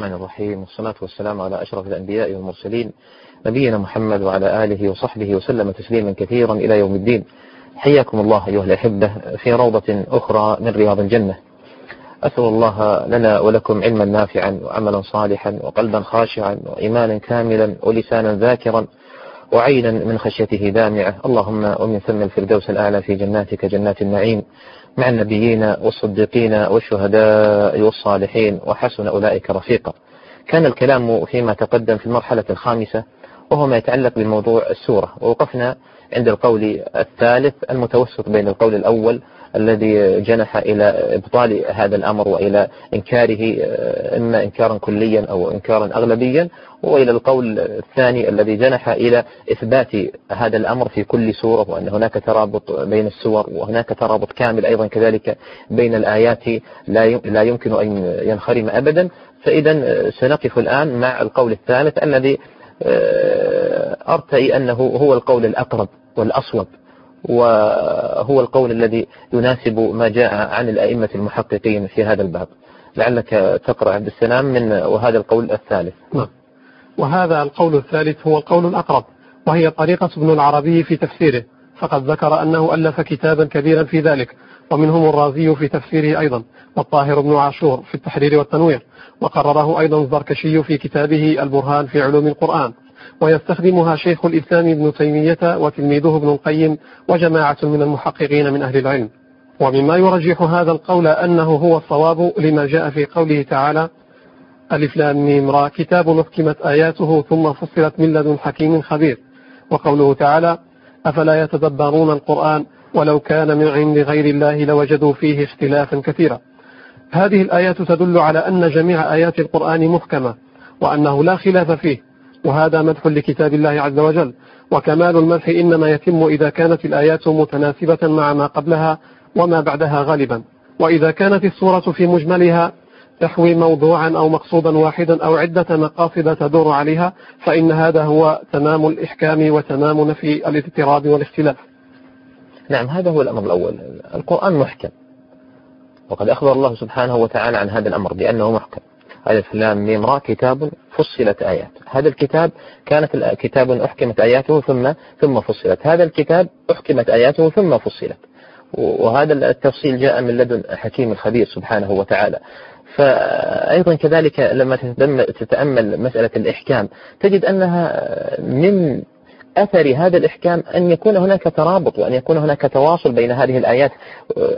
الرحمن الرحيم. والصلاة والسلام على أشرف الأنبياء والمرسلين نبينا محمد وعلى آله وصحبه وسلم تسليما كثيرا إلى يوم الدين. حياكم الله أيها الأحبة في روضة أخرى من رياض الجنة. أسأل الله لنا ولكم علما نافعا وعملا صالحا وقلبا خاشعا وإيمانا كاملا ولسانا ذاكرا وعينا من خشيته دامعة. اللهم ومن ثم الفردوس الأعلى في جناتك جنات النعيم. مع النبيين والصديقين والشهداء والصالحين وحسن أولئك رفيقا. كان الكلام فيما تقدم في المرحلة الخامسة وهو ما يتعلق بموضوع السورة. ووقفنا عند القول الثالث المتوسط بين القول الأول الذي جنح إلى إبطال هذا الأمر وإلى إنكاره إما إنكارا كليا أو إنكارا أغلبيا. وإلى القول الثاني الذي جنح إلى إثبات هذا الأمر في كل سورة وأن هناك ترابط بين السور وهناك ترابط كامل أيضا كذلك بين الآيات لا يمكن أن ينخرم أبدا. فإذا سنقف الآن مع القول الثالث الذي أرتئي أنه هو القول الأقرب والأصوب. وهو القول الذي يناسب ما جاء عن الأئمة المحققين في هذا الباب. لعلك تقرأ عبد السلام من وهذا القول الثالث. نعم. وهذا القول الثالث هو القول الأقرب وهي طريقة ابن العربي في تفسيره فقد ذكر أنه ألف كتابا كبيرا في ذلك ومنهم الرازي في تفسيره أيضا والطاهر بن عاشور في التحرير والتنوير وقرره أيضا الزركشي في كتابه البرهان في علوم القرآن. ويستخدمها شيخ الإسلام ابن تيمية وتلميذه ابن القيم وجماعة من المحققين من أهل العلم. ومما يرجح هذا القول أنه هو الصواب لما جاء في قوله تعالى ألف لام را كتاب أحكمت آياته ثم فصلت من لدن حكيم خبير. وقوله تعالى أفلا يتدبرون القرآن ولو كان من عند غير الله لوجدوا فيه اختلافا كثيرا. هذه الآيات تدل على أن جميع آيات القرآن محكمة وأنه لا خلاف فيه. وهذا مدح لكتاب الله عز وجل. وكمال المدح إنما يتم إذا كانت الآيات متناسبة مع ما قبلها وما بعدها غالبا. وإذا كانت الصورة في مجملها تحوي موضوعا أو مقصودا واحدا أو عدة مقاصد تدور عليها فإن هذا هو تمام الإحكام وتمام نفي الاضطراب والاختلاف. نعم هذا هو الأمر الأول. القرآن محكم. وقد أخبر الله سبحانه وتعالى عن هذا الأمر بأنه محكم. ألف لام ميم كتاب فصلت آيات. هذا الكتاب كانت كتاب أحكمت آياته ثم ثم فصلت. هذا الكتاب أحكمت آياته ثم فصلت. وهذا التفصيل جاء من لدن حكيم الخبير سبحانه وتعالى. فأيضا كذلك لما تتأمل مسألة الإحكام تجد أنها من أثر هذا الإحكام أن يكون هناك ترابط وأن يكون هناك تواصل بين هذه الآيات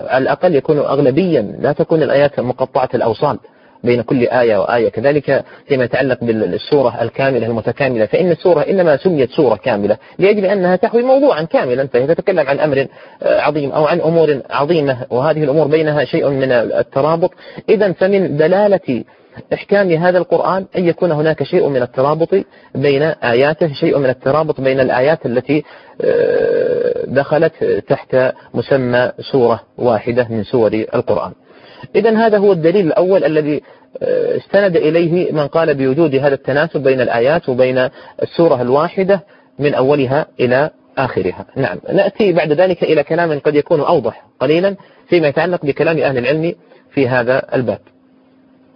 على الأقل يكون أغلبيا لا تكون الآيات مقطعة الأوصال. بين كل آية وآية. كذلك فيما يتعلق بالسورة الكاملة المتكاملة فإن السورة إنما سميت سورة كاملة لأجل أنها تحوي موضوعا كاملا فهي تتكلم عن أمر عظيم أو عن أمور عظيمة وهذه الأمور بينها شيء من الترابط. إذا فمن دلالة إحكام هذا القرآن أن يكون هناك شيء من الترابط بين آياته شيء من الترابط بين الآيات التي دخلت تحت مسمى سورة واحدة من سور القرآن. إذا هذا هو الدليل الأول الذي آه، استند إليه من قال بوجود هذا التناسب بين الآيات وبين السورة الواحدة من أولها إلى آخرها. نعم. نأتي بعد ذلك إلى كلام قد يكون أوضح قليلا فيما يتعلق بكلام أهل العلم في هذا الباب.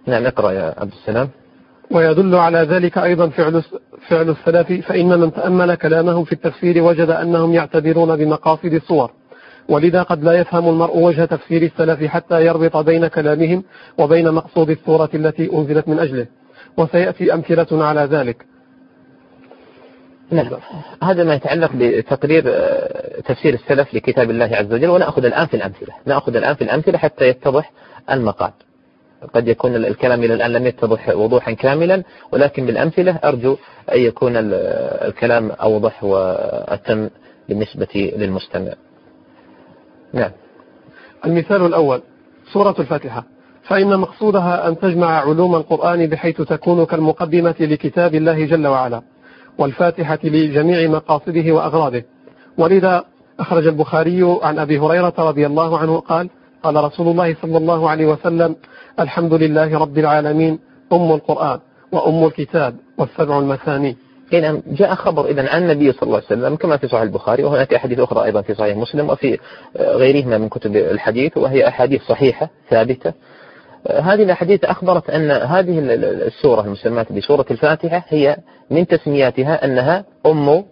نعم اقرأ يا عبد السلام. ويدل على ذلك أيضا فعل فعل السلف فإن من تأمل كلامهم في التفسير وجد أنهم يعتبرون بمقاصد الصور ولذا قد لا يفهم المرء وجه تفسير السلف حتى يربط بين كلامهم وبين مقصود السورة التي أنزلت من أجله. وسيأتي أمثلة على ذلك. نعم. هذا ما يتعلق بتقرير آه، تفسير السلف لكتاب الله عز وجل ونأخذ الآن في الأمثلة. نأخذ الآن في الأمثلة حتى يتضح المقال. قد يكون الكلام إلى الآن لم يتضح وضوحا كاملا ولكن بالأمثلة أرجو أن يكون الكلام أوضح وأتم بالنسبة للمستمع. نعم. المثال الأول سورة الفاتحة. فإن مقصودها أن تجمع علوم القرآن بحيث تكون كالمقدمة لكتاب الله جل وعلا والفاتحة لجميع مقاصده وأغراضه. ولذا أخرج البخاري عن أبي هريرة رضي الله عنه قال قال رسول الله صلى الله عليه وسلم الحمد لله رب العالمين أم القرآن وأم الكتاب والسبع المثاني. حين جاء خبر إذا عن النبي صلى الله عليه وسلم كما في صحيح البخاري وهناك أحاديث أخرى أيضا في صحيح مسلم وفي غيرهما من كتب الحديث وهي أحاديث صحيحة ثابتة. هذه الأحاديث أخبرت أن هذه السورة المسماة بسورة الفاتحة هي من تسمياتها أنها أم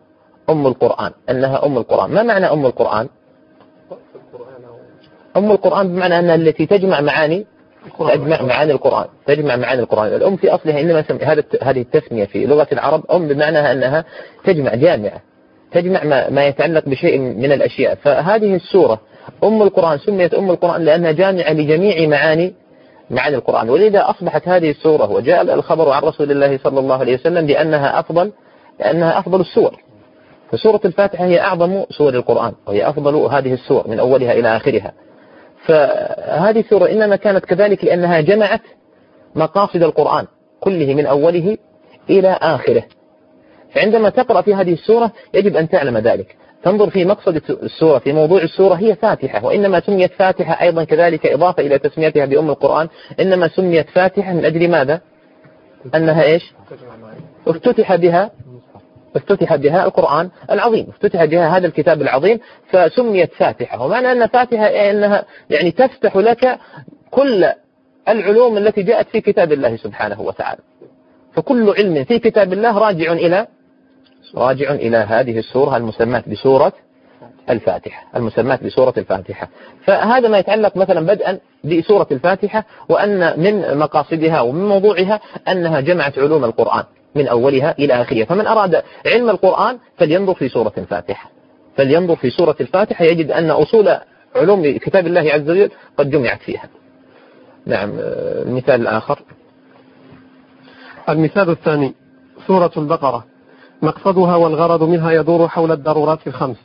أم القرآن أنها أم القرآن. ما معنى أم القرآن؟ أم القرآن بمعنى أنها التي تجمع معاني تجمع معاني القرآن تجمع معاني القرآن. الأم في أصلها إنما هذا هذه التسمية في لغة العرب أم بمعنى أنها تجمع جامعة تجمع ما, ما يتعلق بشيء من الأشياء. فهذه السورة أم القرآن سميت أم القرآن لأنها جامعة لجميع معاني معاني القرآن. ولذا أصبحت هذه السورة وجاء الخبر عن رسول الله صلى الله عليه وسلم بأنها أفضل لأنها أفضل السور. فسورة الفاتحة هي أعظم سور القرآن وهي أفضل هذه السور من أولها إلى آخرها. فهذه السورة إنما كانت كذلك لأنها جمعت مقاصد القرآن كله من أوله إلى آخره. فعندما تقرأ في هذه السورة يجب أن تعلم ذلك. تنظر في مقصد السورة في موضوع السورة هي فاتحة وإنما سميت فاتحة أيضا كذلك إضافة إلى تسميتها بأم القرآن إنما سميت فاتحة من أجل ماذا؟ أنها إيش؟ افتتح بها افتتح بها القرآن العظيم افتتح بها هذا الكتاب العظيم فسميت فاتحة. ومعنى أن فاتحة أنها يعني تفتح لك كل العلوم التي جاءت في كتاب الله سبحانه وتعالى. فكل علم في كتاب الله راجع إلى راجع إلى هذه السورة المسماة بسورة الفاتحة المسماة بسورة الفاتحة. فهذا ما يتعلق مثلا بدءا بسورة الفاتحة وأن من مقاصدها ومن موضوعها أنها جمعت علوم القرآن. من أولها إلى آخرها. فمن أراد علم القرآن فلينظر في سورة الفاتحة. فلينظر في سورة الفاتحة. يجد أن أصول علوم كتاب الله عز وجل قد جمعت فيها. نعم المثال الآخر المثال الثاني سورة البقرة. مقصدها والغرض منها يدور حول الضرورات الخمس.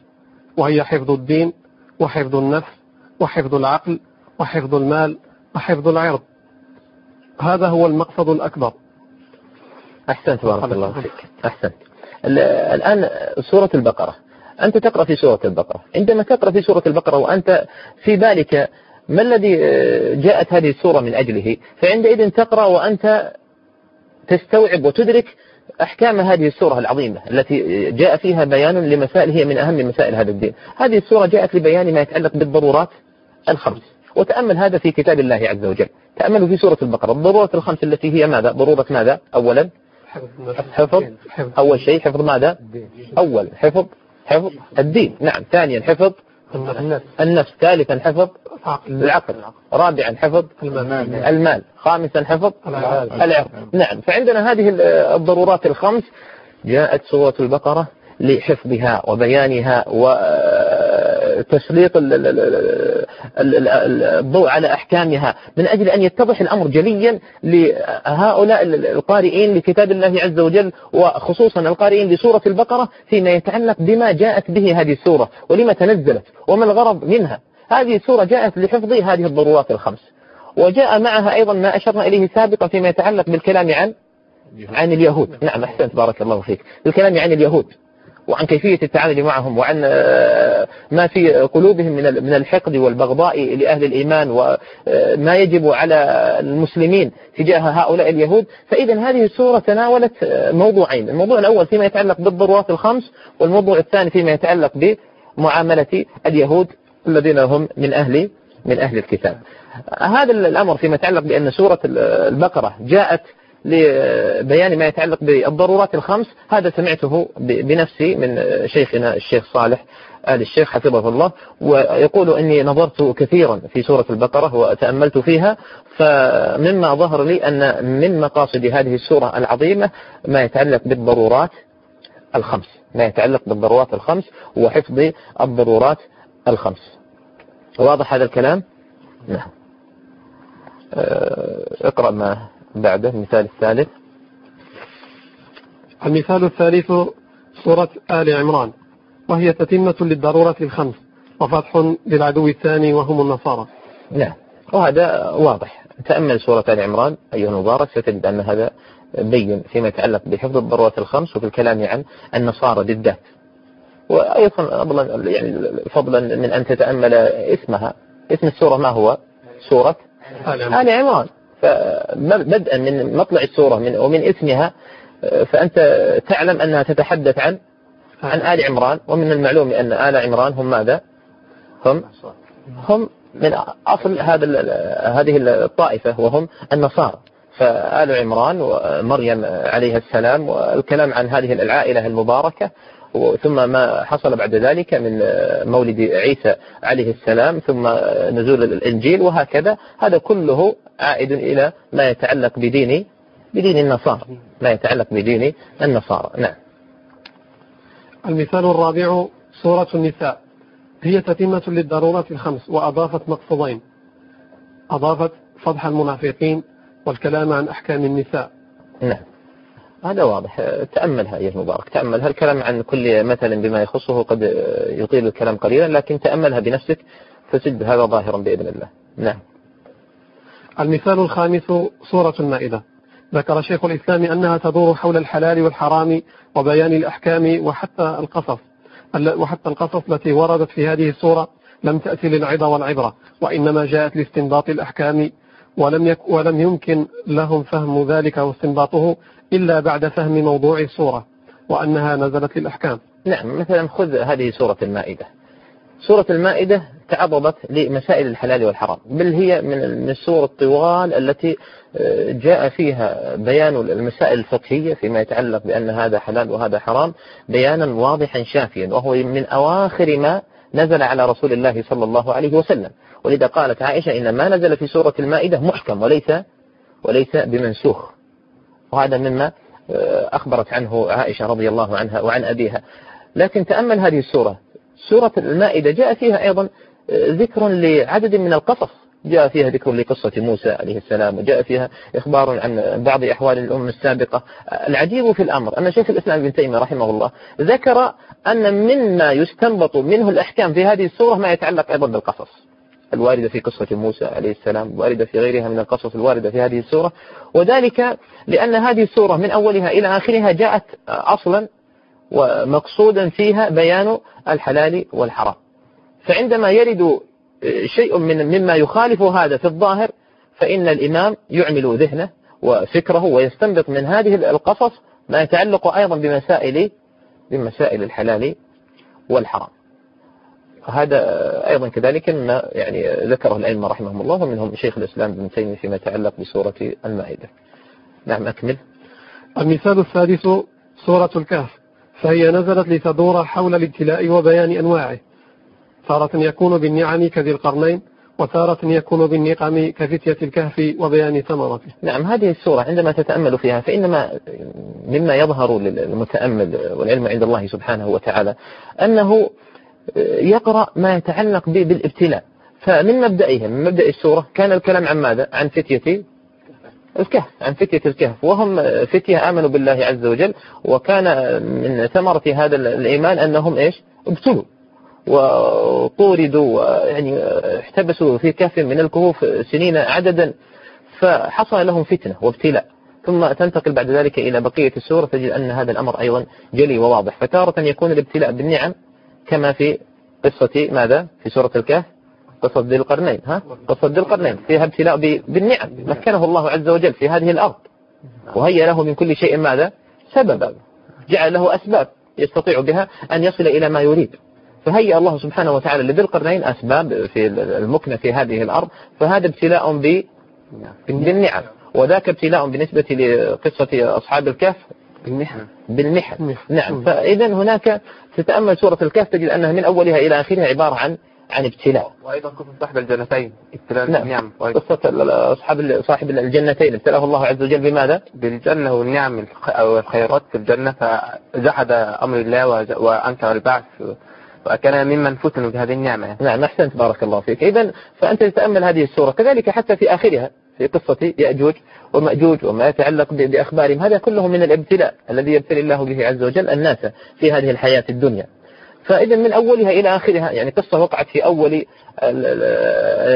وهي حفظ الدين وحفظ النفس وحفظ العقل وحفظ المال وحفظ العرض. هذا هو المقصد الأكبر. أحسنت بارك الله فيك. أحسنت. الآن سورة البقرة. أنت تقرأ في سورة البقرة. عندما تقرأ في سورة البقرة وأنت في بالك ما الذي جاءت هذه السورة من أجله فعندئذ تقرأ وأنت تستوعب وتدرك أحكام هذه السورة العظيمة التي جاء فيها بيان لمسائل هي من أهم مسائل هذا الدين. هذه السورة جاءت لبيان ما يتعلق بالضرورات الخمس. وتأمل هذا في كتاب الله عز وجل. تأملوا في سورة البقرة. الضرورات الخمس التي هي ماذا؟ ضرورة ماذا؟ أولا حفظ أول شيء حفظ ماذا؟ أول حفظ. حفظ الدين. نعم. ثانيا حفظ النفس. ثالثا حفظ العقل. رابعا حفظ المال. خامسا حفظ العرض نعم. فعندنا هذه الضرورات الخمس. جاءت سورة البقرة لحفظها وبيانها وتسليط الضوء على أحكامها من أجل أن يتضح الأمر جليا لهؤلاء القارئين لكتاب الله عز وجل وخصوصا القارئين لسورة البقرة فيما يتعلق بما جاءت به هذه السورة ولما تنزلت وما الغرض منها. هذه السورة جاءت لحفظ هذه الضرورات الخمس. وجاء معها أيضا ما أشرنا إليه سابقا فيما يتعلق بالكلام عن عن اليهود. نعم أحسنت بارك الله فيك. الكلام عن اليهود. وعن كيفية التعامل معهم وعن آه، ما في قلوبهم من من الحقد والبغضاء لأهل الإيمان وما يجب على المسلمين تجاه هؤلاء اليهود. فإذا هذه السورة تناولت آه، موضوعين. الموضوع الأول فيما يتعلق بالضرورات الخمس والموضوع الثاني فيما يتعلق بمعاملة اليهود الذين هم من أهل من أهل الكتاب. هذا الأمر فيما يتعلق بأن سورة البقرة جاءت لبيان ما يتعلق بالضرورات الخمس. هذا سمعته بنفسي من شيخنا الشيخ صالح آل الشيخ حفظه الله ويقول أني نظرت كثيرا في سورة البقرة وتأملت فيها فمما ظهر لي أن من مقاصد هذه السورة العظيمة ما يتعلق بالضرورات الخمس. ما يتعلق بالضرورات الخمس وحفظ الضرورات الخمس. واضح هذا الكلام؟ نعم. آه، اقرأ ما بعده المثال الثالث. المثال الثالث سورة آل عمران. وهي تتمة للضرورة الخمس وفتح للعدو الثاني وهم النصارى. نعم. وهذا واضح. تأمل سورة آل عمران أيها المبارك ستجد أن هذا بين فيما يتعلق بحفظ الضرورات الخمس وفي الكلام عن النصارى بالذات وأيضا يعني فضلا من أن تتأمل اسمها. اسم السورة ما هو؟ سورة آل عمران. فبدءا من مطلع السورة من ومن اسمها فأنت تعلم أنها تتحدث عن عن آل عمران ومن المعلوم أن آل عمران هم ماذا؟ هم هم من أصل هذا هذه الطائفة وهم النصارى. فآل عمران ومريم عليها السلام والكلام عن هذه العائلة المباركة ثم ما حصل بعد ذلك من مولد عيسى عليه السلام ثم نزول الإنجيل وهكذا. هذا كله عائد إلى ما يتعلق بدين بدين النصارى. ما يتعلق بدين النصارى. نعم. المثال الرابع سورة النساء. هي تتمة للضرورات الخمس وأضافت مقصودين أضافت فضح المنافقين والكلام عن أحكام النساء. نعم. هذا واضح. تأملها أيها المبارك. تأملها الكلام عن كل مثل بما يخصه قد يطيل الكلام قليلا؟ لكن تأملها بنفسك فتجد هذا ظاهرا بإذن الله. نعم. المثال الخامس سورة المائدة. ذكر شيخ الإسلام أنها تدور حول الحلال والحرام وبيان الأحكام وحتى القصص. وحتى القصص التي وردت في هذه السورة لم تأتي للعظة والعبرة وإنما جاءت لاستنباط الأحكام ولم, يك ولم يمكن لهم فهم ذلك واستنباطه إلا بعد فهم موضوع السورة وأنها نزلت للأحكام. نعم مثلا خذ هذه سورة المائدة. سورة المائدة تعرضت لمسائل الحلال والحرام بل هي من السور الطوال التي آه، جاء فيها بيان المسائل الفقهية فيما يتعلق بأن هذا حلال وهذا حرام بيانا واضحا شافيا وهو من أواخر ما نزل على رسول الله صلى الله عليه وسلم. ولذا قالت عائشة إن ما نزل في سورة المائدة محكم وليس وليس بمنسوخ. وهذا مما آه، أخبرت عنه عائشة رضي الله عنها وعن أبيها. لكن تأمل هذه السورة. سورة المائدة جاء فيها أيضا آه، ذكر لعدد من القصص. جاء فيها ذكر لقصة موسى عليه السلام وجاء فيها إخبار عن بعض أحوال الأمم السابقة. العجيب في الأمر أن شيخ الإسلام ابن تيمية رحمه الله ذكر أن مما يستنبط منه الأحكام في هذه السورة ما يتعلق أيضا بالقصص. الواردة في قصة موسى عليه السلام الواردة في غيرها من القصص الواردة في هذه السورة. وذلك لأن هذه السورة من أولها إلى آخرها جاءت أصلا ومقصودا فيها بيان الحلال والحرام. فعندما يرد شيء من مما يخالف هذا في الظاهر فإن الإمام يعمل ذهنه وفكره ويستنبط من هذه القصص ما يتعلق أيضا بمسائل بمسائل الحلال والحرام. هذا أيضا كذلك ما يعني ذكره الأئمة رحمهم الله ومنهم شيخ الإسلام ابن تيمية فيما يتعلق بسورة المائدة. نعم أكمل. المثال السادس سورة الكهف. فهي نزلت لتدور حول الابتلاء وبيان أنواعه. تارة يكون بالنعم كذي القرنين وتارة يكون بالنقم كفتية الكهف وبيان ثمرته. نعم هذه السورة عندما تتأمل فيها فإنما مما يظهر للمتأمل والعلم عند الله سبحانه وتعالى أنه يقرأ ما يتعلق بالابتلاء. فمن مبدئهم من مبدأ السورة كان الكلام عن ماذا؟ عن فتية الكهف عن فتية الكهف. وهم فتية آمنوا بالله عز وجل وكان من ثمرة هذا الإيمان أنهم إيش؟ ابتلوا وطوردوا يعني احتبسوا في كهف من الكهوف سنين عددا فحصل لهم فتنة وابتلاء. ثم تنتقل بعد ذلك إلى بقية السورة تجد أن هذا الأمر أيضا جلي وواضح. فتارة يكون الابتلاء بالنعم كما في قصة ماذا؟ في سورة الكهف قصة ذي القرنين ها؟ قصة ذي القرنين فيها ابتلاء بالنعم مكنه الله عز وجل في هذه الأرض. وهيأ له من كل شيء ماذا؟ سببا. جعل له أسباب يستطيع بها أن يصل إلى ما يريد. فهيأ الله سبحانه وتعالى لذي القرنين أسباب في المكنة في هذه الأرض. فهذا ابتلاء بالنعم. وذاك ابتلاء بالنسبة لقصة أصحاب الكهف بالمحن. بالمحن. نعم. فإذا هناك تتأمل سورة الكهف تجد أنها من أولها إلى آخرها عبارة عن عن ابتلاء. وأيضا قصة صاحب الجنتين ابتلاء نعم. النعم. قصة أصحاب صاحب الجنتين. ابتلاه الله عز وجل بماذا؟ بالجنة والنعم أو الخيرات في الجنة. فجحد أمر الله وأنكر البعث وكان ممن فتنوا بهذه النعمة. نعم أحسنت. بارك الله فيك. إذا فأنت تتأمل هذه السورة. كذلك حتى في آخرها في قصة يأجوج ومأجوج وما يتعلق بأخبارهم. هذا كله من الابتلاء الذي يبتلي الله به عز وجل الناس في هذه الحياة الدنيا. فإذا من أولها إلى آخرها يعني قصة وقعت في أول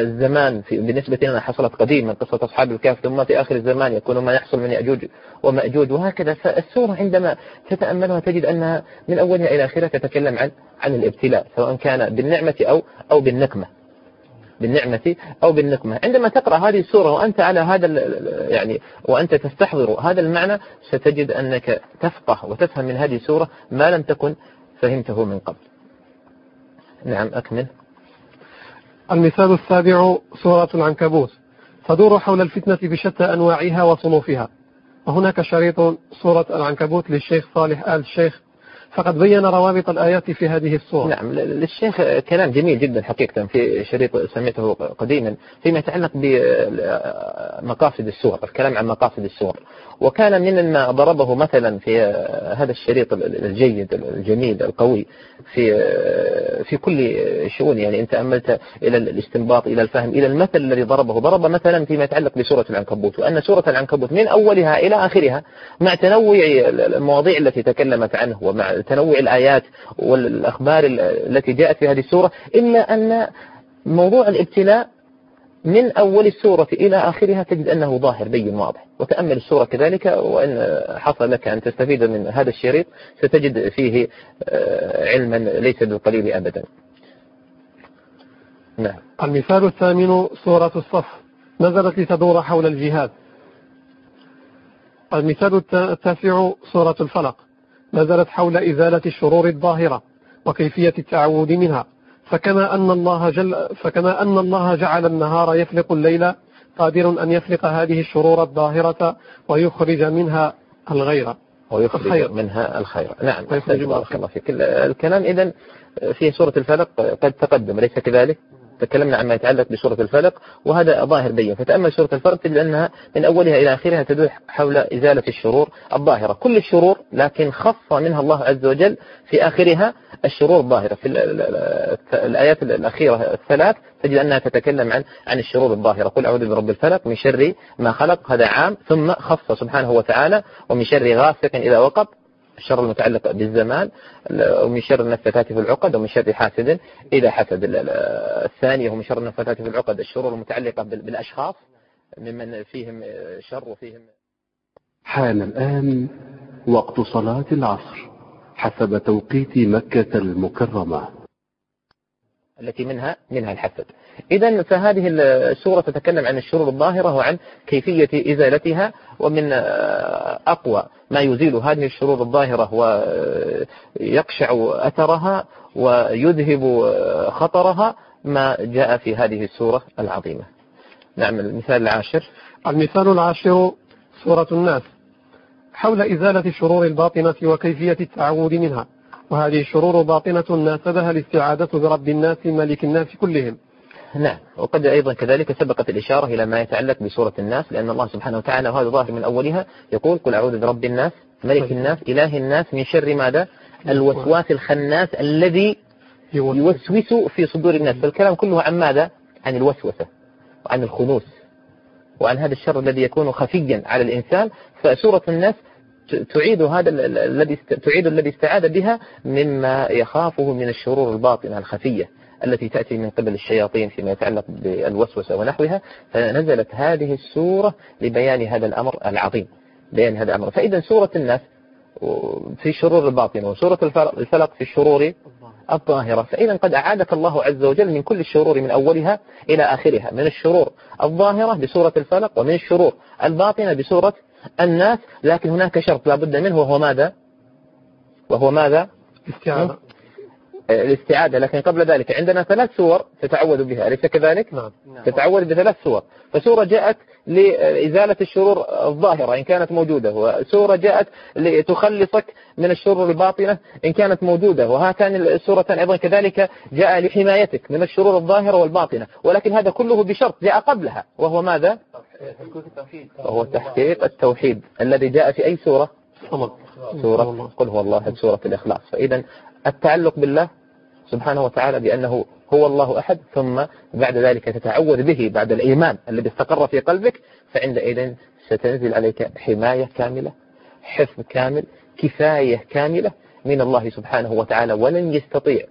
الزمان في بالنسبة لنا حصلت قديما قصة أصحاب الكهف ثم في آخر الزمان يكون ما يحصل من يأجوج ومأجوج وهكذا. فالسورة عندما تتأملها تجد أنها من أولها إلى آخرها تتكلم عن عن الابتلاء سواء كان بالنعمة أو أو بالنقمة. بالنعمة أو بالنقمة. عندما تقرأ هذه السورة وأنت على هذا يعني وأنت تستحضر هذا المعنى ستجد أنك تفقه وتفهم من هذه السورة ما لم تكن فهمته من قبل. نعم أكمل. المثال السابع سورة العنكبوت. تدور حول الفتنة بشتى أنواعها وصنوفها. وهناك شريط سورة العنكبوت للشيخ صالح آل الشيخ فقد بين روابط الآيات في هذه الصورة. نعم للشيخ كلام جميل جدا حقيقة في شريط سميته قديما فيما يتعلق بمقاصد السور الكلام عن مقاصد السور. وكان من ما ضربه مثلا في هذا الشريط الجيد الجميل القوي في في كل شؤون. يعني انت املت إلى الاستنباط إلى الفهم إلى المثل الذي ضربه. ضرب مثلا فيما يتعلق بسورة العنكبوت. وأن سورة العنكبوت من أولها إلى آخرها مع تنوع المواضيع التي تكلمت عنه ومع تنوع الآيات والأخبار التي جاءت في هذه السورة إلا أن موضوع الابتلاء من أول السورة إلى آخرها تجد أنه ظاهر بين واضح. وتأمل السورة كذلك وإن حصل لك أن تستفيد من هذا الشريط ستجد فيه آه، علما ليس بالقليل أبدا. نعم. المثال الثامن سورة الصف. نزلت لتدور حول الجهاد. المثال التاسع سورة الفلق. نزلت حول إزالة الشرور الظاهرة وكيفية التعود منها. فكما أن الله جل فكما أن الله جعل النهار يفلق الليل قادر أن يفلق هذه الشرور الظاهرة ويخرج منها الغير. ويخرج الخير. منها الخير. نعم بارك الله فيك. الكلام إذا في سورة الفلق قد تقدم أليس كذلك؟ تكلمنا عما يتعلق بسورة الفلق وهذا ظاهر بين. فتأمل سورة الفلق تجد أنها من أولها إلى آخرها تدور حول إزالة الشرور الظاهرة. كل الشرور لكن خص منها الله عز وجل في آخرها الشرور الظاهرة. في الآيات الأخيرة الثلاث تجد أنها تتكلم عن عن الشرور الظاهرة. قل أعوذ برب الفلق من شر ما خلق هذا عام. ثم خص سبحانه وتعالى ومن شر غاسق إذا وقب. الشر المتعلق بالزمان ومن شر النفاثات في العقد ومن شر حاسد إذا حسد. الثانية ومن شر النفاثات في العقد الشرور المتعلقة بالأشخاص ممن فيهم شر وفيهم حان الآن وقت صلاة العصر حسب توقيت مكة المكرمة. التي منها منها الحسد. إذا فهذه السورة تتكلم عن الشرور الظاهرة وعن كيفية إزالتها ومن أقوى ما يزيل هذه الشرور الظاهرة ويقشع أثرها ويذهب خطرها ما جاء في هذه السورة العظيمة. نعم المثال العاشر. المثال العاشر سورة الناس. حول إزالة الشرور الباطنة وكيفية التعود منها. وهذه الشرور باطنة ناسبها الاستعادة برب الناس ملك الناس كلهم. نعم. وقد أيضا كذلك سبقت الإشارة إلى ما يتعلق بسورة الناس لأن الله سبحانه وتعالى وهذا ظاهر من أولها يقول قل أعوذ برب الناس ملك طيب. الناس إله الناس من شر ماذا؟ الوسواس الخناس الذي يوسوس. في صدور الناس. فالكلام كله عن ماذا؟ عن الوسوسة وعن الخنوس وعن هذا الشر الذي يكون خفيا على الإنسان. فسورة الناس تعيد هذا الذي تعيد الذي استعاد بها مما يخافه من الشرور الباطنة الخفية. التي تأتي من قبل الشياطين فيما يتعلق بالوسوسة ونحوها فنزلت هذه السورة لبيان هذا الأمر العظيم بيان هذا الأمر. فإذا سورة الناس في الشرور الباطنة وسورة الفلق في الشرور الظاهرة فإذا قد أعادك الله عز وجل من كل الشرور من أولها إلى آخرها من الشرور الظاهرة بسورة الفلق ومن الشرور الباطنة بسورة الناس لكن هناك شرط لا بد منه وهو ماذا؟ وهو ماذا؟ استعادة الاستعادة لكن قبل ذلك عندنا ثلاث سور تتعوذ بها أليس كذلك؟ نعم. تتعوذ بثلاث سور. فسورة جاءت لإزالة الشرور الظاهرة إن كانت موجودة وسورة جاءت لتخلصك من الشرور الباطنة إن كانت موجودة وهاتان السورتان أيضا كذلك جاء لحمايتك من الشرور الظاهرة والباطنة ولكن هذا كله بشرط جاء قبلها وهو ماذا؟ وهو تحقيق التوحيد الذي جاء في أي سورة. سورة. قل هو الله سورة الإخلاص. فإذا التعلق بالله سبحانه وتعالى بأنه هو الله أحد ثم بعد ذلك تتعوذ به بعد الإيمان الذي استقر في قلبك فعندئذ ستنزل عليك حماية كاملة حفظ كامل كفاية كاملة من الله سبحانه وتعالى ولن يستطيع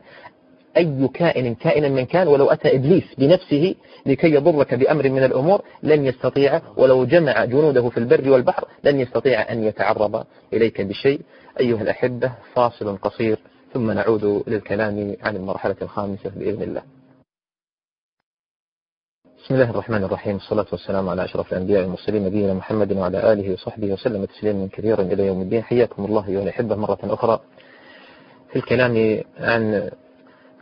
أي كائن كائنا من كان ولو أتى إبليس بنفسه لكي يضرك بأمر من الأمور لن يستطيع ولو جمع جنوده في البر والبحر لن يستطيع أن يتعرض إليك بشيء. أيها الأحبة فاصل قصير. ثم نعود للكلام عن المرحلة الخامسة بإذن الله. بسم الله الرحمن الرحيم. الصلاة والسلام على أشرف الأنبياء والمرسلين نبينا محمد وعلى آله وصحبه وسلم تسليما كثيرا إلى يوم الدين. حياكم الله أيها الأحبة مرة أخرى. في الكلام عن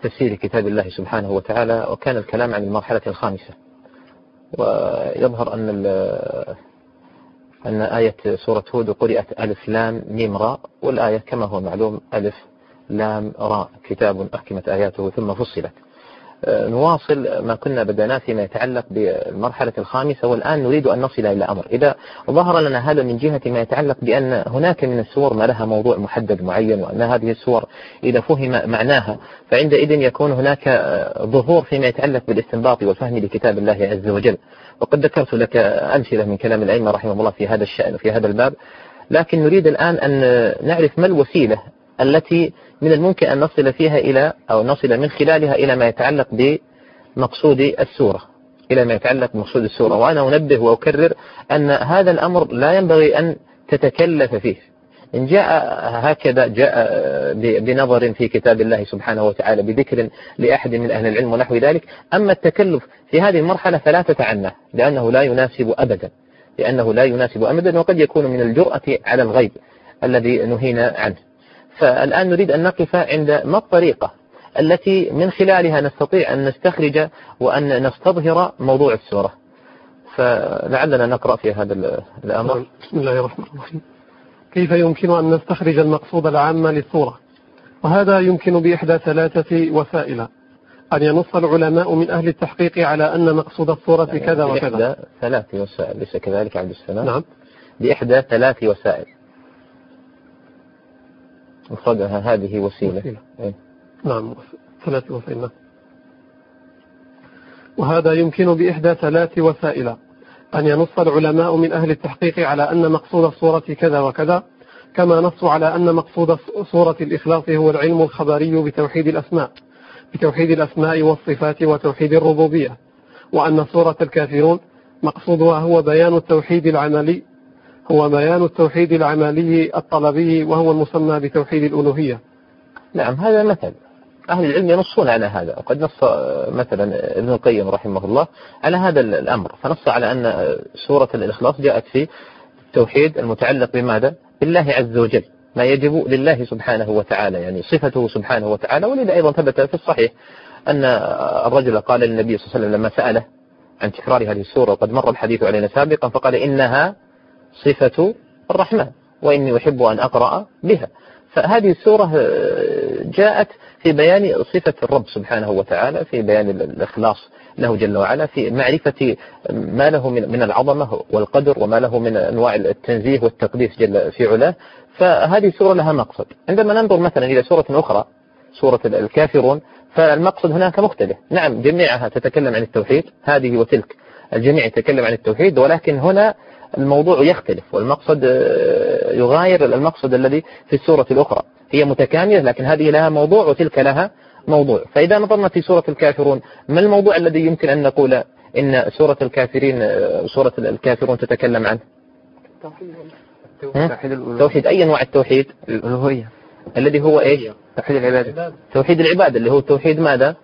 تفسير كتاب الله سبحانه وتعالى وكان الكلام عن المرحلة الخامسة. ويظهر أن أن آية سورة هود قرأت ألف لام ميم راء والآية كما هو معلوم ألف لام راء كتاب أحكمت آياته ثم فصلت. آه، نواصل ما كنا بدأناه فيما يتعلق بالمرحلة الخامسة والآن نريد أن نصل إلى أمر. إذا ظهر لنا هذا من جهة ما يتعلق بأن هناك من السور ما لها موضوع محدد معين وأن هذه السور إذا فهم معناها فعندئذ يكون هناك آه، ظهور فيما يتعلق بالاستنباط والفهم لكتاب الله عز وجل. وقد ذكرت لك أمثلة من كلام الأئمة رحمه الله في هذا الشأن في هذا الباب. لكن نريد الآن أن نعرف ما الوسيلة التي من الممكن أن نصل فيها إلى أو نصل من خلالها إلى ما يتعلق بمقصود السورة إلى ما يتعلق بمقصود السورة. وأنا أنبه وأكرر أن هذا الأمر لا ينبغي أن تتكلف فيه. إن جاء هكذا جاء بنظر في كتاب الله سبحانه وتعالى بذكر لأحد من أهل العلم ونحو ذلك أما التكلف في هذه المرحلة فلا تتعنى لأنه لا يناسب أبدا لأنه لا يناسب أبدا وقد يكون من الجرأة على الغيب الذي نهينا عنه. فالآن نريد أن نقف عند ما الطريقة التي من خلالها نستطيع أن نستخرج وأن نستظهر موضوع السورة. فلعلنا نقرأ في هذا الأمر. نعم. بسم الله الرحمن الرحيم. كيف يمكن أن نستخرج المقصود العام للصورة وهذا يمكن بإحدى ثلاثة وسائل. أن ينص العلماء من أهل التحقيق على أن مقصود الصورة يعني كذا وكذا. بإحدى ثلاث وسائل ليس كذلك عبد السلام؟ نعم. بإحدى ثلاث وسائل. مفردها هذه وسيلة, وسيلة. إيه؟ نعم ثلاث نعم. وهذا يمكن بإحدى ثلاث وسائل أن ينص العلماء من أهل التحقيق على أن مقصود الصورة كذا وكذا كما نصوا على أن مقصود صورة الإخلاص هو العلم الخبري بتوحيد الأسماء بتوحيد الأسماء والصفات وتوحيد الربوبية وأن صورة الكافرون مقصودها هو بيان التوحيد العملي هو بيان التوحيد العملي الطلبي وهو المسمى بتوحيد الألوهية. نعم هذا مثل. أهل العلم ينصون على هذا. وقد نص مثلا ابن القيم رحمه الله على هذا الأمر. فنص على أن سورة الإخلاص جاءت في التوحيد المتعلق بماذا؟ بالله عز وجل. ما يجب لله سبحانه وتعالى يعني صفته سبحانه وتعالى. ولذا أيضا ثبت في الصحيح أن الرجل قال للنبي صلى الله عليه وسلم لما سأله عن تكرار هذه السورة وقد مر الحديث علينا سابقا فقال إنها صفة الرحمن وإني أحب أن أقرأ بها. فهذه السورة جاءت في بيان صفة الرب سبحانه وتعالى في بيان الإخلاص له جل وعلا في معرفة ما له من العظمة والقدر وما له من أنواع التنزيه والتقديس جل في علاه. فهذه السورة لها مقصد. عندما ننظر مثلا إلى سورة أخرى سورة الكافرون فالمقصد هناك مختلف. نعم جميعها تتكلم عن التوحيد هذه وتلك. الجميع يتكلم عن التوحيد ولكن هنا الموضوع يختلف والمقصد آه، يغاير المقصد الذي في السورة الأخرى. هي متكاملة لكن هذه لها موضوع وتلك لها موضوع. فإذا نظرنا في سورة الكافرون ما الموضوع الذي يمكن أن نقول إن سورة الكافرين آه، سورة الكافرون تتكلم عنه؟ توحيد توحيد أي أنواع التوحيد؟ الألوهية. الذي هو إيش؟ توحيد العبادة. توحيد العبادة اللي هو توحيد ماذا؟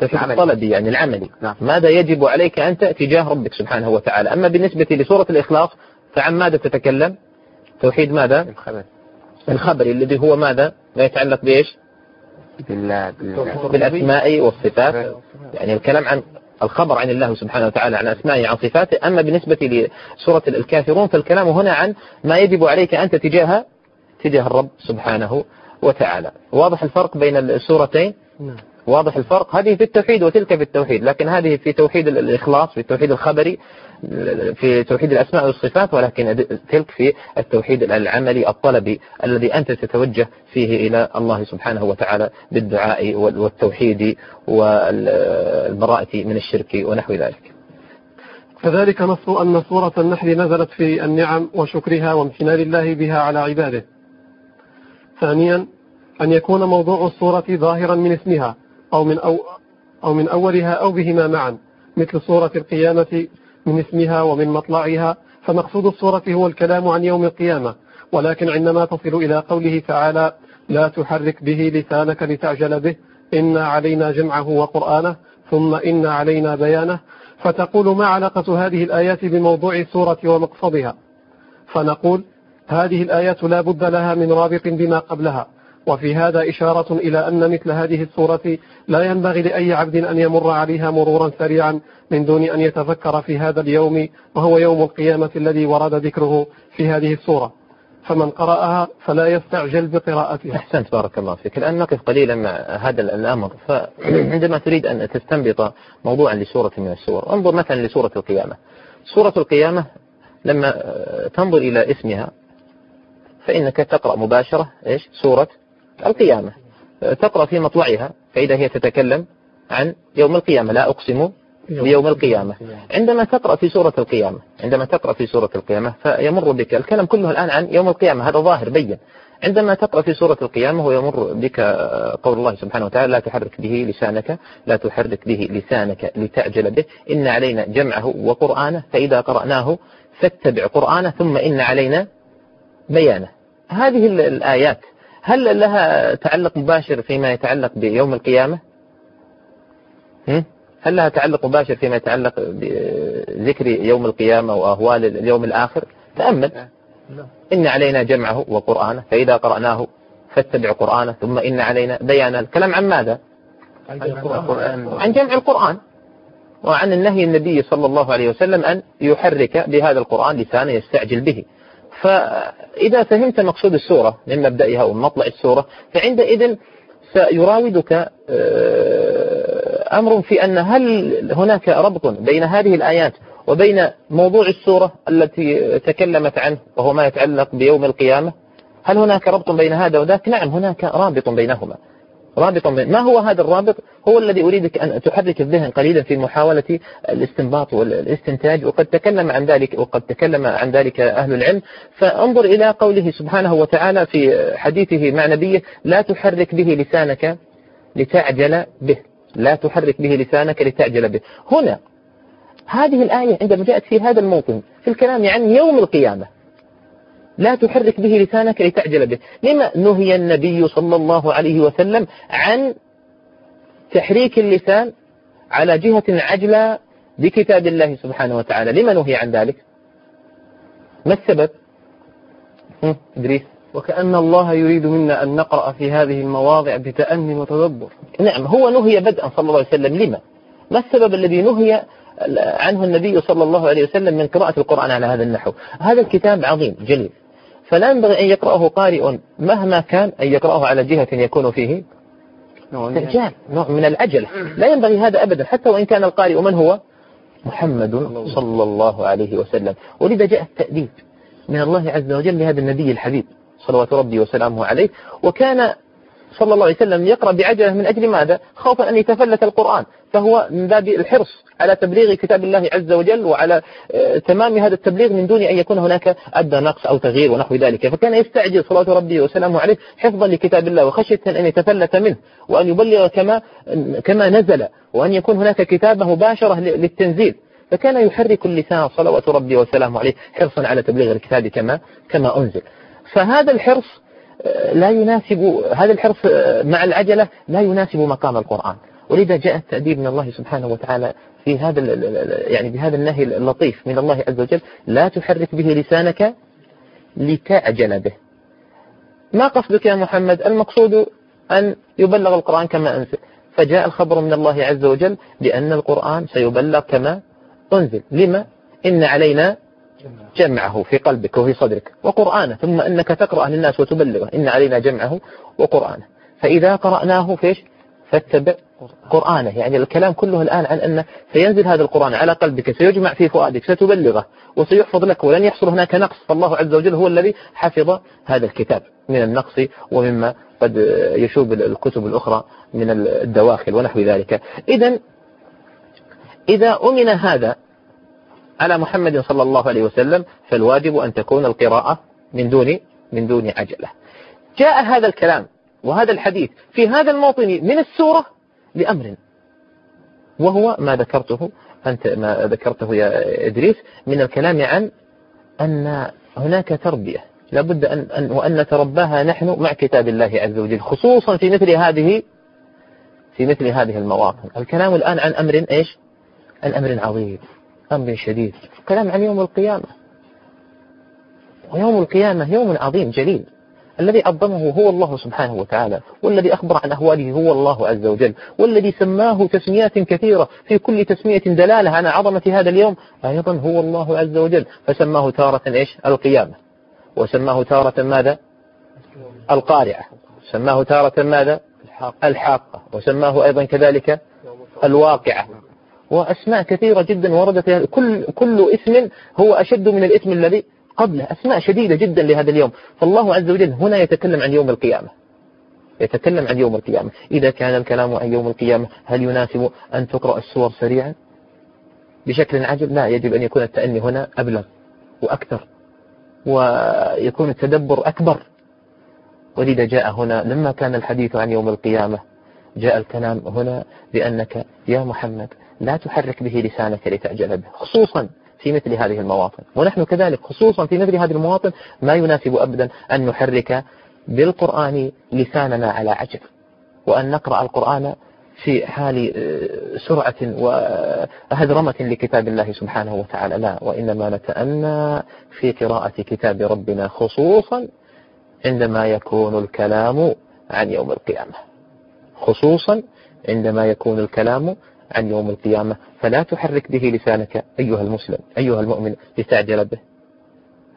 توحيد الطلبي يعني العملي. نعم. ماذا يجب عليك أنت تجاه ربك سبحانه وتعالى؟ أما بالنسبة لسورة الإخلاص فعن ماذا تتكلم؟ توحيد ماذا؟ الخبر. الخبري الذي هو ماذا؟ ما يتعلق بإيش؟ بالله. بالأسماء والصفات. يعني الكلام عن الخبر عن الله سبحانه وتعالى عن أسمائه عن صفاته. أما بالنسبة لسورة الكافرون فالكلام هنا عن ما يجب عليك أنت تجاه تجاه الرب سبحانه وتعالى. واضح الفرق بين السورتين؟ نعم. واضح الفرق. هذه في التوحيد وتلك في التوحيد لكن هذه في توحيد الإخلاص في التوحيد الخبري في توحيد الأسماء والصفات ولكن تلك في التوحيد العملي الطلبي الذي أنت تتوجه فيه إلى الله سبحانه وتعالى بالدعاء والتوحيد والبراءة من الشرك ونحو ذلك. كذلك نص أن سورة النحل نزلت في النعم وشكرها وامتنان الله بها على عباده. ثانيا أن يكون موضوع الصورة ظاهرا من اسمها. أو من, أو أو من أولها أو بهما معا مثل صورة القيامة من اسمها ومن مطلعها. فمقصود الصورة هو الكلام عن يوم القيامة. ولكن عندما تصل إلى قوله تعالى لا تحرك به لسانك لتعجل به إن علينا جمعه وقرآنه ثم إن علينا بيانه. فتقول ما علاقة هذه الآيات بموضوع السورة ومقصدها؟ فنقول هذه الآيات لا بد لها من رابط بما قبلها. وفي هذا إشارة إلى أن مثل هذه السورة لا ينبغي لأي عبد أن يمر عليها مرورا سريعا من دون أن يتفكر في هذا اليوم وهو يوم القيامة الذي ورد ذكره في هذه السورة فمن قرأها فلا يستعجل بقراءتها. أحسنت بارك الله فيك. الآن نقف قليلا مع هذا الأمر. فعندما تريد أن تستنبط موضوعا لسورة من السور انظر مثلا لسورة القيامة. سورة القيامة لما تنظر إلى اسمها فإنك تقرأ مباشرة إيش؟ سورة القيامة. تقرأ في مطلعها فإذا هي تتكلم عن يوم القيامة لا أقسم بيوم القيامة. عندما تقرأ في سورة القيامة عندما تقرأ في سورة القيامة فيمر بك الكلام كله الآن عن يوم القيامة. هذا ظاهر بين. عندما تقرأ في سورة القيامة ويمر بك قول الله سبحانه وتعالى لا تحرك به لسانك لا تحرك به لسانك لتعجل به إن علينا جمعه وقرآنه فإذا قرأناه فاتبع قرآنه ثم إن علينا بيانه. هذه الآيات هل لها تعلق مباشر فيما يتعلق بيوم القيامة؟ هل لها تعلق مباشر فيما يتعلق بذكر يوم القيامة وأهوال اليوم الآخر؟ تأمل. إن علينا جمعه وقرآنه فإذا قرأناه فاتبع قرآنه ثم إن علينا بيان الكلام عن ماذا؟ عن جمع القرآن. وعن النهي النبي صلى الله عليه وسلم أن يحرك بهذا القرآن لسانه يستعجل به. فإذا فهمت مقصود السورة من مبدئها ومن مطلع السورة فعندئذ سيراودك آه، أمر في أن هل هناك ربط بين هذه الآيات وبين موضوع السورة التي تكلمت عنه وهو ما يتعلق بيوم القيامة؟ هل هناك ربط بين هذا وذاك؟ نعم هناك رابط بينهما. رابط بين ما هو هذا الرابط؟ هو الذي أريدك أن تحرك الذهن قليلا في محاولة الاستنباط والاستنتاج. وقد تكلم عن ذلك وقد تكلم عن ذلك أهل العلم. فانظر إلى قوله سبحانه وتعالى في حديثه مع نبيه لا تحرك به لسانك لتعجل به. لا تحرك به لسانك لتعجل به. هنا هذه الآية عندما جاءت في هذا الموطن في الكلام عن يوم القيامة لا تحرك به لسانك لتعجل به. لما نهي النبي صلى الله عليه وسلم عن تحريك اللسان على جهة عجلة بكتاب الله سبحانه وتعالى؟ لما نهي عن ذلك؟ ما السبب؟ إدريس. وكأن الله يريد منا أن نقرأ في هذه المواضع بتأني وتدبر. نعم هو نهي بدءا صلى الله عليه وسلم. لما؟ ما السبب الذي نهي عنه النبي صلى الله عليه وسلم من قراءة القرآن على هذا النحو؟ هذا الكتاب عظيم جليل. فلا ينبغي أن يقرأه قارئ مهما كان أن يقرأه على جهة يكون فيه استعجال نوع من العجلة لا ينبغي هذا أبدا. حتى وإن كان القارئ من هو؟ محمد صلى الله عليه وسلم. ولذا جاء التأديب من الله عز وجل لهذا النبي الحبيب صلوات ربي وسلامه عليه. وكان صلى الله عليه وسلم يقرأ بعجلة من أجل ماذا؟ خوفا أن يتفلت القرآن. فهو من باب الحرص على تبليغ كتاب الله عز وجل وعلى آه، تمام هذا التبليغ من دون أن يكون هناك أدى نقص أو تغيير ونحو ذلك. فكان يستعجل صلوات ربي وسلامه عليه حفظا لكتاب الله وخشية أن يتفلت منه وأن يبلغ كما كما نزل وأن يكون هناك كتابة مباشرة للتنزيل. فكان يحرك اللسان صلوات ربي وسلامه عليه حرصا على تبليغ الكتاب كما كما أنزل. فهذا الحرص لا يناسب هذا الحرص مع العجلة لا يناسب مقام القرآن. ولذا جاء التأديب من الله سبحانه وتعالى في هذا يعني بهذا النهي اللطيف من الله عز وجل لا تحرك به لسانك لتعجل به. ما قصدك يا محمد؟ المقصود أن يبلغ القرآن كما أنزل. فجاء الخبر من الله عز وجل بأن القرآن سيبلغ كما أنزل. لما؟ إن علينا جمعه في قلبك وفي صدرك وقرآنه ثم أنك تقرأ للناس وتبلغه. إن علينا جمعه وقرآنه. فإذا قرأناه فيش فاتبع قرآنه. يعني الكلام كله الآن عن أن سينزل هذا القرآن على قلبك سيجمع في فؤادك ستبلغه وسيحفظ لك. ولن يحصل هناك نقص. فالله عز وجل هو الذي حفظ هذا الكتاب من النقص ومما قد يشوب الكتب الأخرى من الدواخل ونحو ذلك. إذا إذا أمن هذا على محمد صلى الله عليه وسلم فالواجب أن تكون القراءة من دون من دون عجلة. جاء هذا الكلام وهذا الحديث في هذا الموطن من السورة لأمر وهو ما ذكرته أنت ما ذكرته يا إدريس من الكلام عن أن هناك تربية. لابد أن, أن وأن نترباها نحن مع كتاب الله عز وجل خصوصا في مثل هذه في مثل هذه المواطن. الكلام الآن عن أمر إيش؟ عن أمر عظيم. أمر شديد. كلام عن يوم القيامة. ويوم القيامة يوم عظيم جليل. الذي عظمه هو الله سبحانه وتعالى والذي أخبر عن أهواله هو الله عز وجل والذي سماه تسميات كثيرة في كل تسمية دلالة على عظمة هذا اليوم أيضا هو الله عز وجل. فسماه تارة إيش؟ القيامة. وسماه تارة ماذا؟ القارعة. سماه تارة ماذا؟ الحاقة. وسماه أيضا كذلك الواقعة. وأسماء كثيرة جدا وردت في هذا- كل كل اسم هو أشد من الاسم الذي قبله. أسماء شديدة جدا لهذا اليوم. فالله عز وجل هنا يتكلم عن يوم القيامة. يتكلم عن يوم القيامة. إذا كان الكلام عن يوم القيامة هل يناسب أن تقرأ السور سريعا؟ بشكل عجل لا. يجب أن يكون التأني هنا أبلغ وأكثر ويكون التدبر أكبر. ولذا جاء هنا لما كان الحديث عن يوم القيامة جاء الكلام هنا بأنك يا محمد لا تحرك به لسانك لتعجل به خصوصا في مثل هذه المواطن. ونحن كذلك خصوصا في مثل هذه المواطن ما يناسب أبدا أن نحرك بالقرآن لساننا على عجل. وأن نقرأ القرآن في حال آه، سرعة وهدرمة لكتاب الله سبحانه وتعالى. لا وإنما نتأنى في قراءة كتاب ربنا خصوصا عندما يكون الكلام عن يوم القيامة. خصوصا عندما يكون الكلام عن يوم القيامة فلا تحرك به لسانك أيها المسلم أيها المؤمن لتعجل به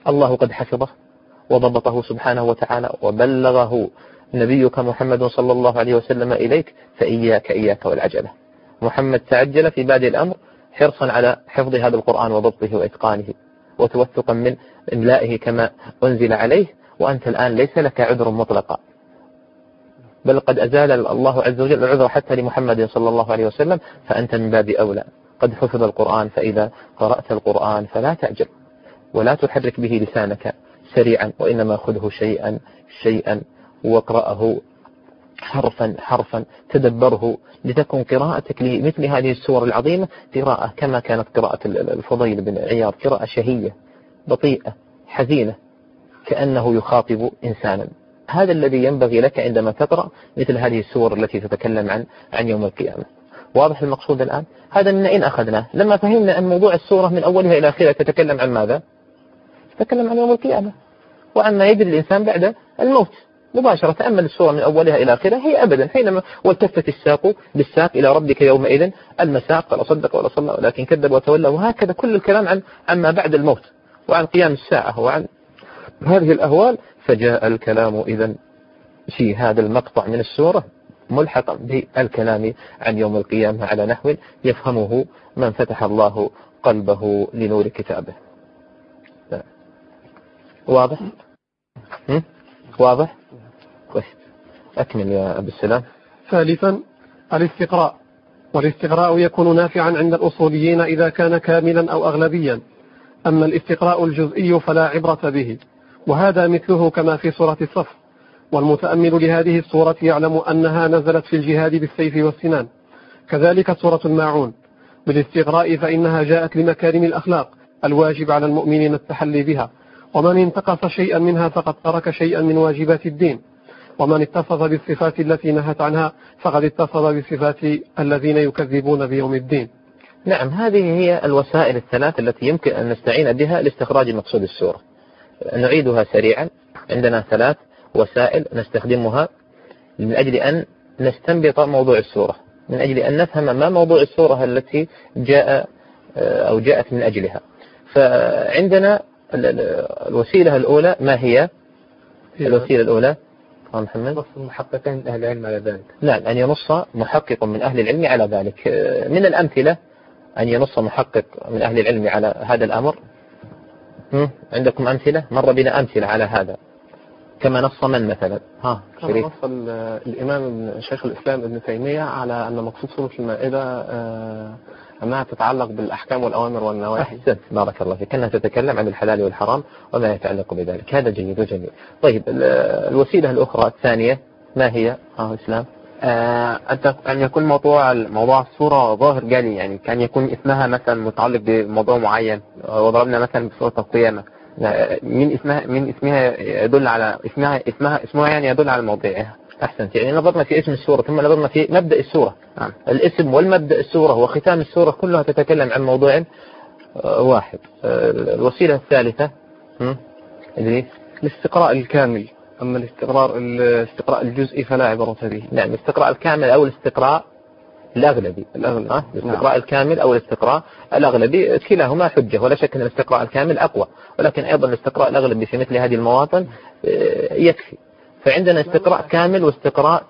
الله قد حفظه وضبطه سبحانه وتعالى وبلغه نبيك محمد صلى الله عليه وسلم إليك فإياك إياك والعجلة. محمد تعجل في بادئ الأمر حرصا على حفظ هذا القرآن وضبطه وإتقانه وتوثقا من إملائه كما أنزل عليه وأنت الآن ليس لك عذر مطلقا. بل قد أزال الله عز وجل العذر حتى لمحمد صلى الله عليه وسلم فأنت من باب أولى. قد حفظ القرآن فإذا قرأت القرآن فلا تعجل ولا تحرك به لسانك سريعا وإنما خذه شيئا شيئا واقرأه حرفا حرفا تدبره لتكن قراءتك لمثل هذه السور العظيمة قراءة كما كانت قراءة الفضيل بن عياض قراءة شهية بطيئة حزينة كأنه يخاطب إنسانا. هذا الذي ينبغي لك عندما تقرأ مثل هذه السور التي تتكلم عن عن يوم القيامة. واضح المقصود الآن؟ هذا من أين أخذناه. لما فهمنا أن موضوع السورة من أولها إلى آخرها تتكلم عن ماذا؟ تتكلم عن يوم القيامة. وعن ما يجري الإنسان بعد الموت. مباشرة تأمل السورة من أولها إلى آخرها هي أبدا. حينما والتفت الساق بالساق إلى ربك يومئذ المساق فلا صدق ولا صلى ولكن كذب وتولى. وهكذا كل الكلام عن عما بعد الموت. وعن قيام الساعة وعن هذه الأهوال فجاء الكلام إذا في هذا المقطع من السورة ملحقا بالكلام عن يوم القيامة على نحو يفهمه من فتح الله قلبه لنور كتابه. واضح؟ واضح؟ كويس أكمل يا أبو السلام. ثالثا الاستقراء. والاستقراء يكون نافعا عند الأصوليين إذا كان كاملا أو أغلبيا. أما الاستقراء الجزئي فلا عبرة به. وهذا مثله كما في سورة الصف. والمتأمل لهذه السورة يعلم أنها نزلت في الجهاد بالسيف والسنان. كذلك سورة الماعون. بالاستقراء فإنها جاءت لمكارم الأخلاق الواجب على المؤمنين التحلي بها. ومن انتقص شيئا منها فقد ترك شيئا من واجبات الدين. ومن اتصف بالصفات التي نهت عنها فقد اتصف بصفات الذين يكذبون بيوم الدين. نعم هذه هي الوسائل الثلاث التي يمكن أن نستعين بها لاستخراج مقصود السورة. نعيدها سريعا. عندنا ثلاث وسائل نستخدمها من أجل أن نستنبط موضوع السورة من أجل أن نفهم ما موضوع السورة التي جاء أو جاءت من أجلها. فعندنا الوسيلة الأولى ما هي؟ الوسيلة الأولى محمد. نص محققين من أهل العلم على ذلك. نعم أن ينص محقق من أهل العلم على ذلك. من الأمثلة أن ينص محقق من أهل العلم على هذا الأمر؟ عندكم أمثلة؟ مر بنا أمثلة على هذا. كما نص من مثلا؟ ها كما نص ال- الإمام شيخ الإسلام ابن تيمية على أن مقصود سورة المائدة آه، أنها تتعلق بالأحكام والأوامر والنواهي. أحسنت. بارك الله فيك. أنها تتكلم عن الحلال والحرام وما يتعلق بذلك. هذا جيد وجميل. طيب ال- الوسيلة الأخرى الثانية ما هي؟ ها إسلام. أن تك- أن يكون موضوع موضوع الصورة ظاهر جلي يعني كان يكون إسمها مثلا متعلق بموضوع معين وضربنا مثلا بصورة القيامة. آه، من اسمها من إسمها يدل على اسمها اسمها اسمها يعني يدل على موضعها أحسنت. يعني نظرنا في اسم السورة ثم نظرنا في مبدأ السورة نعم. الاسم والمبدأ السورة وختام السورة كلها تتكلم عن موضوع آه، واحد. آه، الوسيلة الثالثة؟ إدريس. الاستقراء الكامل. أما الاستقرار الاستقراء الجزئي فلا عبرة به نعم الاستقراء الكامل أو الاستقراء الأغلبي. الأغلب ها؟ الاستقراء الكامل أو الاستقراء الأغلبي كلاهما حجة ولا شك أن الاستقراء الكامل أقوى. ولكن أيضا الاستقراء الأغلبي في مثل هذه المواطن آه، يكفي. فعندنا استقراء كامل واستقراء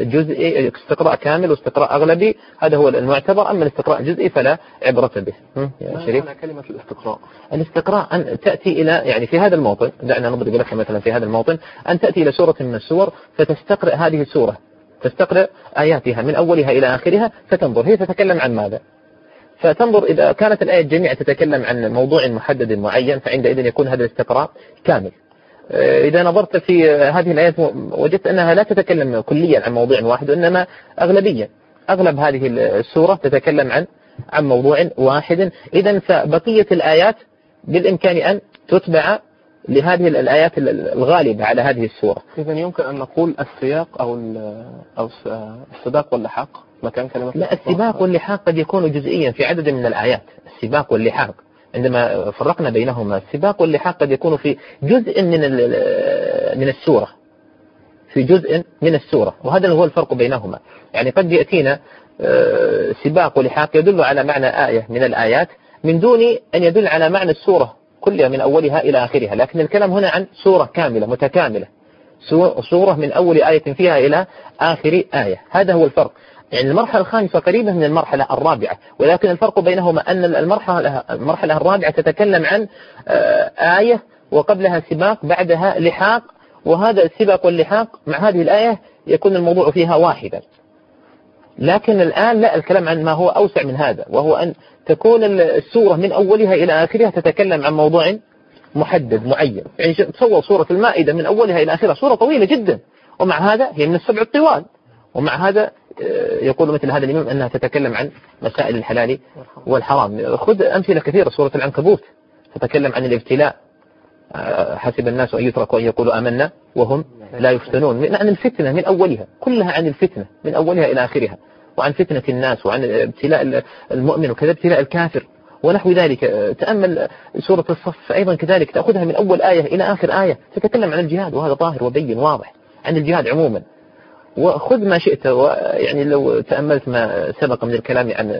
جزئي استقراء كامل واستقراء أغلبي هذا هو المعتبر أما الاستقراء الجزئي فلا عبرة به؟ يا شريف؟ كلمة الاستقراء؟ الاستقراء أن تأتي إلى يعني في هذا الموطن دعنا نضرب لك مثلا في هذا الموطن أن تأتي إلى سورة من السور فتستقرأ هذه السورة. تستقرأ آياتها من أولها إلى آخرها فتنظر. هي تتكلم عن ماذا؟ فتنظر إذا كانت الآية الجميع تتكلم عن موضوع محدد معين فعندئذ يكون هذا الاستقراء كامل. إذا نظرت في هذه الآيات وجدت أنها لا تتكلم كليا عن موضوع واحد وإنما أغلبيا أغلب هذه السورة تتكلم عن عن موضوع واحد. إذا فبقية الآيات بالإمكان أن تتبع لهذه الآيات الغالبة على هذه السورة. إذا يمكن أن نقول السياق أو أو الس- السباق واللحاق مكان كلمة لا السباق. واللحاق قد يكون جزئيا في عدد من الآيات. السباق واللحاق. عندما فرقنا بينهما السباق واللحاق قد يكون في جزء من من السورة. في جزء من السورة. وهذا هو الفرق بينهما. يعني قد يأتينا آه، سباق ولحاق يدل على معنى آية من الآيات من دون أن يدل على معنى السورة كلها من أولها إلى آخرها. لكن الكلام هنا عن سورة كاملة متكاملة. سو- سورة من أول آية فيها إلى آخر آية. هذا هو الفرق. يعني المرحلة الخامسة قريبة من المرحلة الرابعة ولكن الفرق بينهما أن المرحلة المرحلة الرابعة تتكلم عن آه، آية وقبلها سباق بعدها لحاق وهذا السباق واللحاق مع هذه الآية يكون الموضوع فيها واحدا. لكن الآن لا الكلام عن ما هو أوسع من هذا وهو أن تكون السورة من أولها إلى آخرها تتكلم عن موضوع محدد معين. يعني تصور سورة المائدة من أولها إلى آخرها سورة طويلة جدا ومع هذا هي من السبع الطوال ومع هذا يقول مثل هذا الإمام أنها تتكلم عن مسائل الحلال والحرام. خذ أمثلة كثيرة سورة العنكبوت تتكلم عن الابتلاء. آه، حسب الناس أن يتركوا أن يقولوا آمنا وهم لا يفتنون. عن الفتنة من أولها كلها عن الفتنة من أولها إلى آخرها. وعن فتنة الناس وعن ابتلاء المؤمن وكذا ابتلاء الكافر ونحو ذلك. آه، تأمل سورة الصف أيضا كذلك تأخذها من أول آية إلى آخر آية تتكلم عن الجهاد وهذا ظاهر وبين واضح عن الجهاد عموما. وخذ ما شئت يعني لو تأملت ما سبق من الكلام عن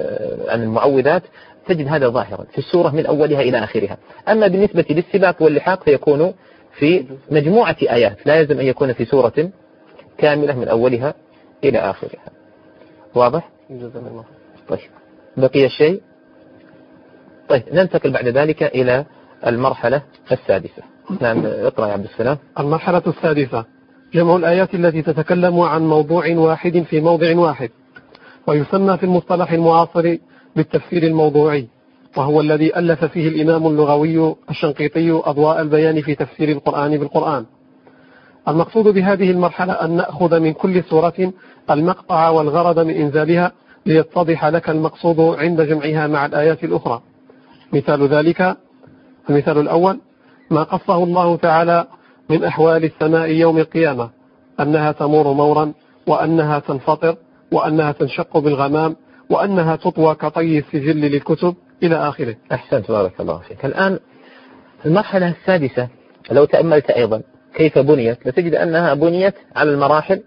عن المعوذات تجد هذا ظاهرا في السورة من أولها إلى آخرها. أما بالنسبة للسباق واللحاق فيكون في مجموعة آيات لا يلزم أن يكون في سورة كاملة من أولها إلى آخرها. واضح؟ جزاك الله. طيب. بقي الشيء طيب ننتقل بعد ذلك إلى المرحلة السادسة. نعم اقرأ يا عبد السلام. المرحلة السادسة. جمع الآيات التي تتكلم عن موضوع واحد في موضع واحد ويسمى في المصطلح المعاصر بالتفسير الموضوعي وهو الذي ألف فيه الإمام اللغوي الشنقيطي أضواء البيان في تفسير القرآن بالقرآن. المقصود بهذه المرحلة أن نأخذ من كل سورة المقطع والغرض من إنزالها ليتضح لك المقصود عند جمعها مع الآيات الأخرى. مثال ذلك المثال الأول ما قصه الله تعالى من أحوال السماء يوم القيامة أنها تمور مورا وأنها تنفطر وأنها تنشق بالغمام وأنها تطوى كطي السجل للكتب إلى آخره. أحسنت بارك الله فيك. الآن المرحلة السادسة لو تأملت أيضا كيف بنيت لتجد أنها بنيت على المراحل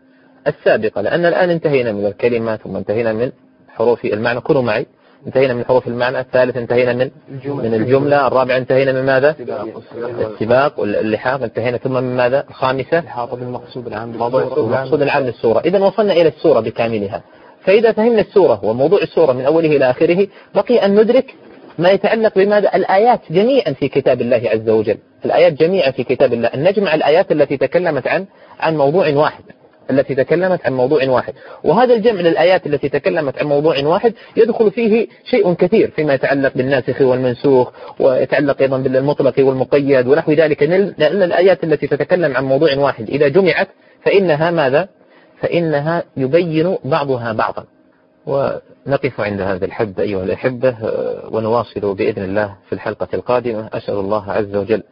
السابقة لأن الآن انتهينا من الكلمة ثم انتهينا من حروف المعنى. كونوا معي. انتهينا من حروف المعنى الثالث انتهينا من من الجملة. الرابع انتهينا من ماذا؟ السباق واللحاق انتهينا ثم من ماذا؟ الخامسة. الحاطة بالمقصود العام المقصود العام للسورة إذا وصلنا إلى السورة بكاملها. فإذا فهمنا السورة وموضوع السورة من أوله إلى آخره بقي أن ندرك ما يتعلق بماذا؟ الآيات جميعا في كتاب الله عز وجل. الآيات جميعا في كتاب الله. أن نجمع الآيات التي تكلمت عن عن موضوع واحد. التي تكلمت عن موضوع واحد. وهذا الجمع للآيات التي تكلمت عن موضوع واحد يدخل فيه شيء كثير فيما يتعلق بالناسخ والمنسوخ ويتعلق أيضا بالمطلق والمقيد ونحو ذلك. لأن الآيات التي تتكلم عن موضوع واحد إذا جمعت فإنها ماذا؟ فإنها يبين بعضها بعضا. ونقف عند هذا الحد أيها الأحبة ونواصل بإذن الله في الحلقة القادمة. أسأل الله عز وجل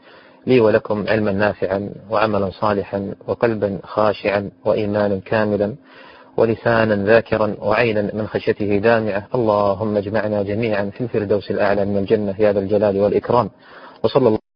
لي ولكم علما نافعا وعملا صالحا وقلبا خاشعا وإيمانا كاملا ولسانا ذاكرا وعينا من خشيته دامعة. اللهم اجمعنا جميعا في الفردوس الأعلى من الجنة يا ذا الجلال والإكرام. وصلى الله